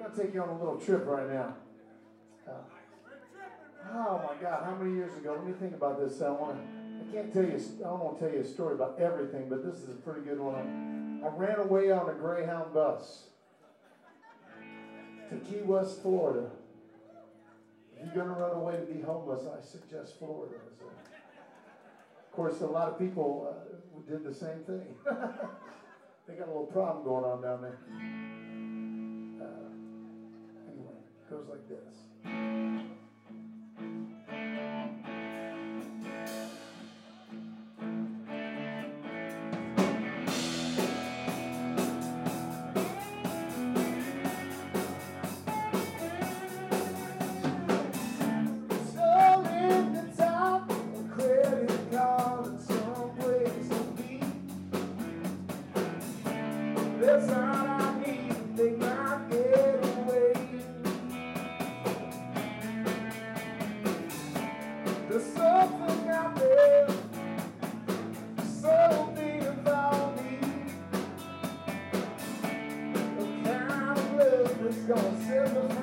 going to take you on a little trip right now. Uh, oh my God, how many years ago? Let me think about this. I want to. I can't tell you. I don't want to tell you a story about everything, but this is a pretty good one. I ran away on a Greyhound bus to Key West, Florida. If you're going to run away to be homeless, I suggest Florida. So, of course, a lot of people uh, did the same thing. they got a little problem going on down there. Goes like this. So in gonna set me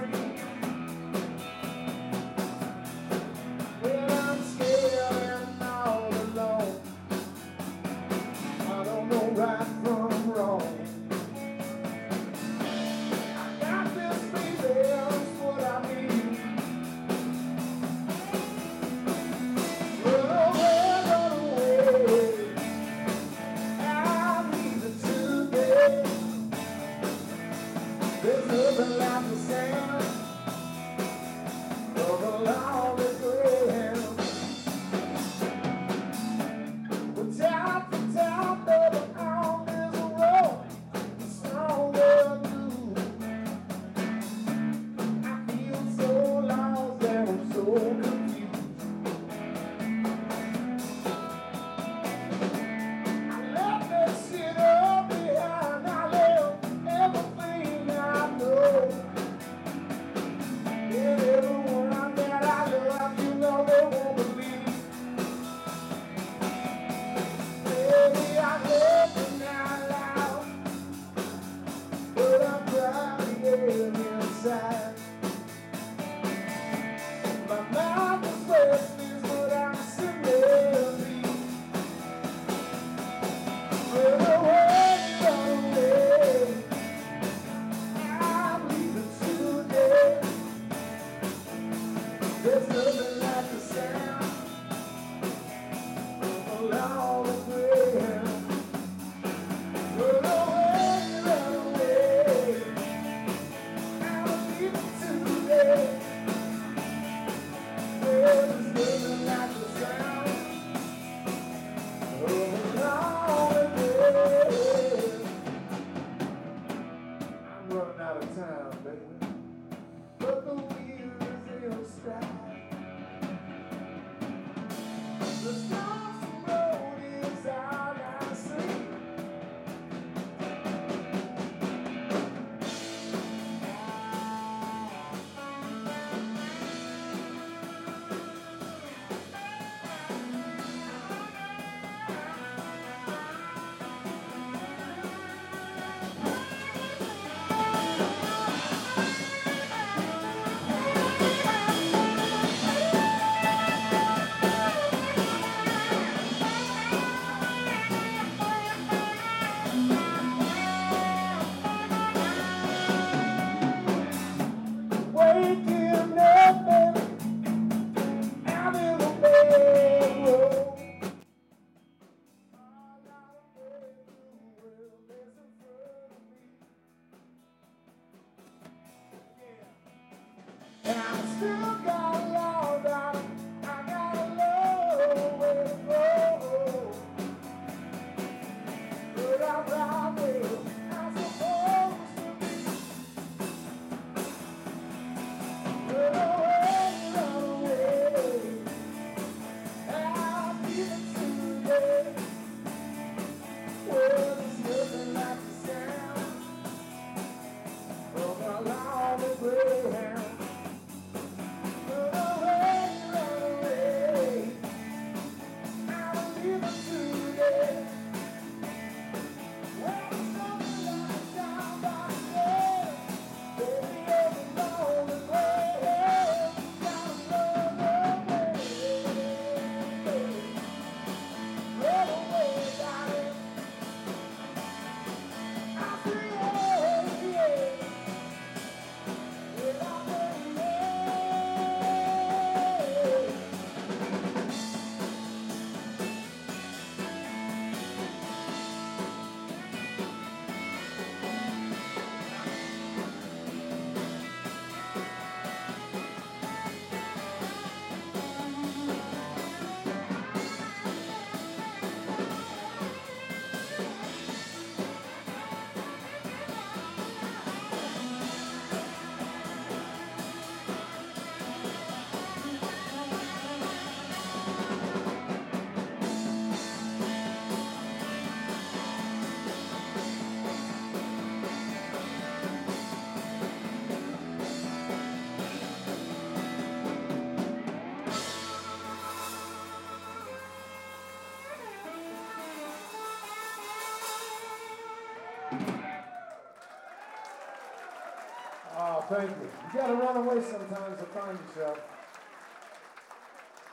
Thank you. You got to run away sometimes to find yourself.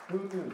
Who knew?